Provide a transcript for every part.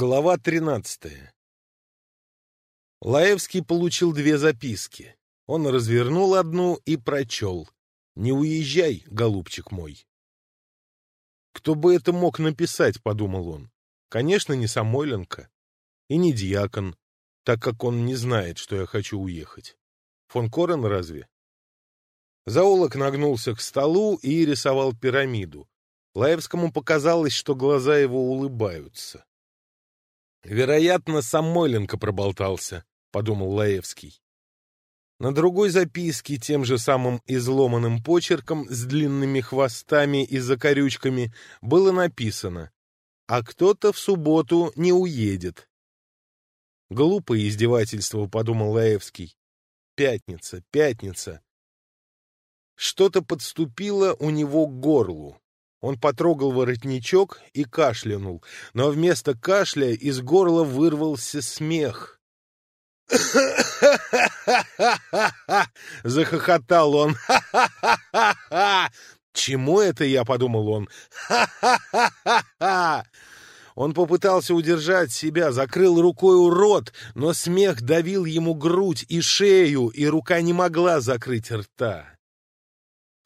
Глава 13. Лаевский получил две записки. Он развернул одну и прочел. «Не уезжай, голубчик мой». «Кто бы это мог написать?» — подумал он. «Конечно, не Самойленко. И не Дьякон, так как он не знает, что я хочу уехать. Фон Корен разве?» Заулок нагнулся к столу и рисовал пирамиду. Лаевскому показалось, что глаза его улыбаются. Вероятно, Самойленко проболтался, — подумал Лаевский. На другой записке тем же самым изломанным почерком с длинными хвостами и закорючками было написано «А кто-то в субботу не уедет». Глупое издевательство, — подумал Лаевский. Пятница, пятница. Что-то подступило у него к горлу. Он потрогал воротничок и кашлянул, но вместо кашля из горла вырвался смех. Захохотал он. Чему это я, подумал он. Он попытался удержать себя, закрыл рукой у рот, но смех давил ему грудь и шею, и рука не могла закрыть рта.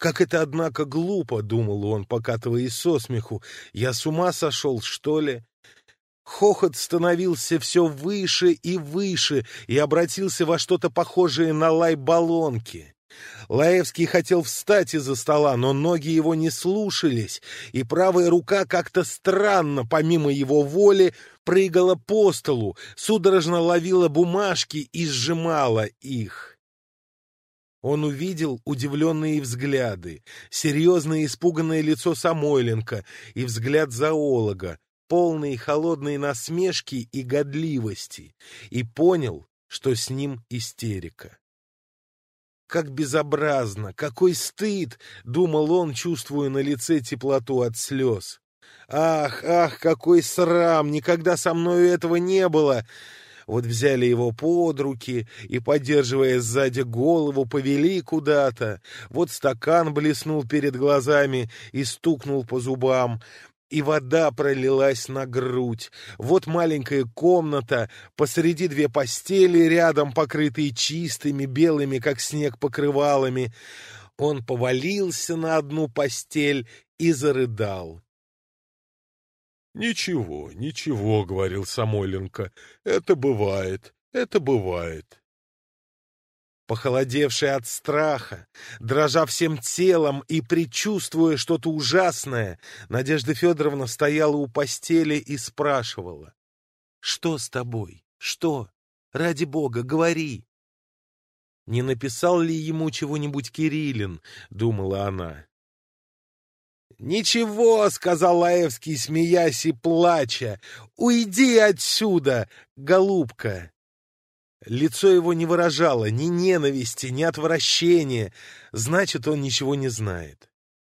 как это, однако, глупо, — думал он, покатываясь со смеху. Я с ума сошел, что ли? Хохот становился все выше и выше и обратился во что-то похожее на лай баллонки. Лаевский хотел встать из-за стола, но ноги его не слушались, и правая рука как-то странно, помимо его воли, прыгала по столу, судорожно ловила бумажки и сжимала их. Он увидел удивленные взгляды, серьезное испуганное лицо Самойленко и взгляд зоолога, полные холодной насмешки и годливости, и понял, что с ним истерика. «Как безобразно! Какой стыд!» — думал он, чувствуя на лице теплоту от слез. «Ах, ах, какой срам! Никогда со мною этого не было!» Вот взяли его под руки и, поддерживая сзади голову, повели куда-то. Вот стакан блеснул перед глазами и стукнул по зубам и вода пролилась на грудь. Вот маленькая комната, посреди две постели, рядом покрытые чистыми, белыми, как снег, покрывалами. Он повалился на одну постель и зарыдал. «Ничего, ничего», — говорил Самойленко, — «это бывает, это бывает». Похолодевший от страха, дрожа всем телом и предчувствуя что-то ужасное, Надежда Федоровна стояла у постели и спрашивала. «Что с тобой? Что? Ради бога, говори!» «Не написал ли ему чего-нибудь Кириллин?» — думала она. «Ничего», — сказал Лаевский, смеясь и плача, — «уйди отсюда, голубка». Лицо его не выражало ни ненависти, ни отвращения, значит, он ничего не знает.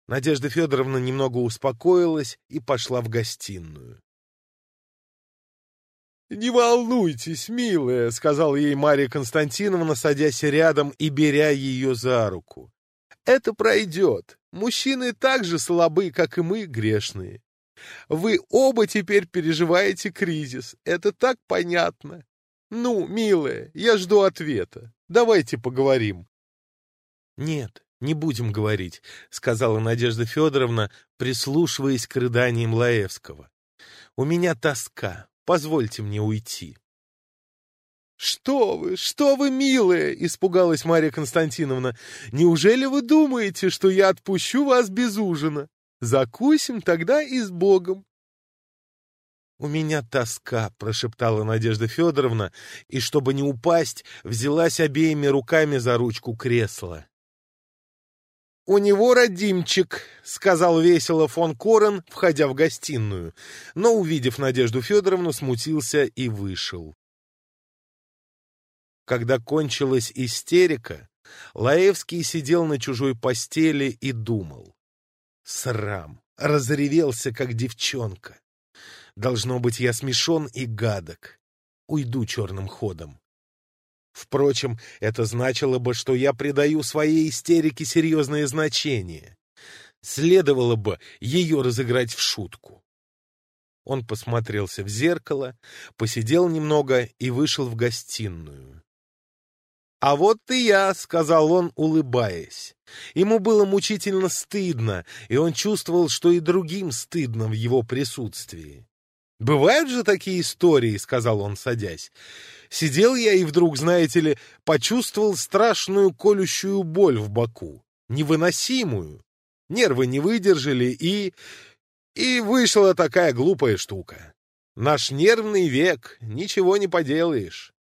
Надежда Федоровна немного успокоилась и пошла в гостиную. «Не волнуйтесь, милая», — сказала ей Мария Константиновна, садясь рядом и Это пройдет. Мужчины так же слабы, как и мы, грешные. Вы оба теперь переживаете кризис. Это так понятно. Ну, милая, я жду ответа. Давайте поговорим. Нет, не будем говорить, сказала Надежда Федоровна, прислушиваясь к рыданиям Лаевского. У меня тоска. Позвольте мне уйти. «Что вы, что вы, милая!» — испугалась Марья Константиновна. «Неужели вы думаете, что я отпущу вас без ужина? Закусим тогда и с Богом!» «У меня тоска», — прошептала Надежда Федоровна, и, чтобы не упасть, взялась обеими руками за ручку кресла. «У него родимчик», — сказал весело фон когда кончилась истерика, Лаевский сидел на чужой постели и думал. Срам! Разревелся, как девчонка. Должно быть, я смешон и гадок. Уйду черным ходом. Впрочем, это значило бы, что я придаю своей истерике серьезное значение. Следовало бы ее разыграть в шутку. Он посмотрелся в зеркало, посидел немного и вышел в гостиную. «А вот и я», — сказал он, улыбаясь. Ему было мучительно стыдно, и он чувствовал, что и другим стыдно в его присутствии. «Бывают же такие истории», — сказал он, садясь. «Сидел я и вдруг, знаете ли, почувствовал страшную колющую боль в боку, невыносимую. Нервы не выдержали, и... и вышла такая глупая штука. Наш нервный век, ничего не поделаешь». За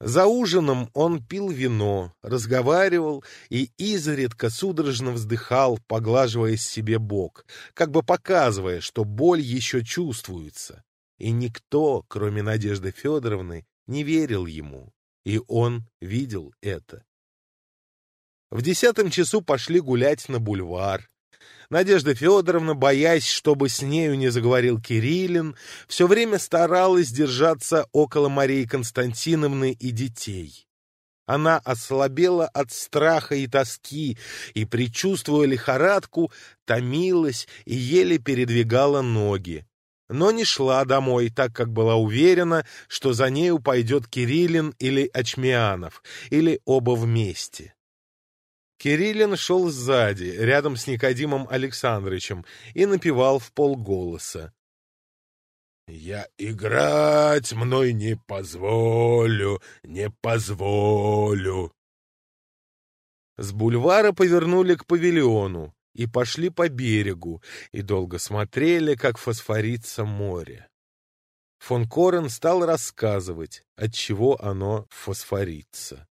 За ужином он пил вино, разговаривал и изредка судорожно вздыхал, поглаживая себе бок, как бы показывая, что боль еще чувствуется. И никто, кроме Надежды Федоровны, не верил ему, и он видел это. В десятом часу пошли гулять на бульвар, Надежда Федоровна, боясь, чтобы с нею не заговорил Кириллин, все время старалась держаться около Марии Константиновны и детей. Она ослабела от страха и тоски, и, предчувствуя лихорадку, томилась и еле передвигала ноги. Но не шла домой, так как была уверена, что за нею пойдет Кириллин или Очмианов, или оба вместе. Кириллин шел сзади, рядом с Никодимом Александровичем, и напевал в полголоса. «Я играть мной не позволю, не позволю!» С бульвара повернули к павильону и пошли по берегу, и долго смотрели, как фосфорится море. Фон Корен стал рассказывать, от чего оно фосфорится.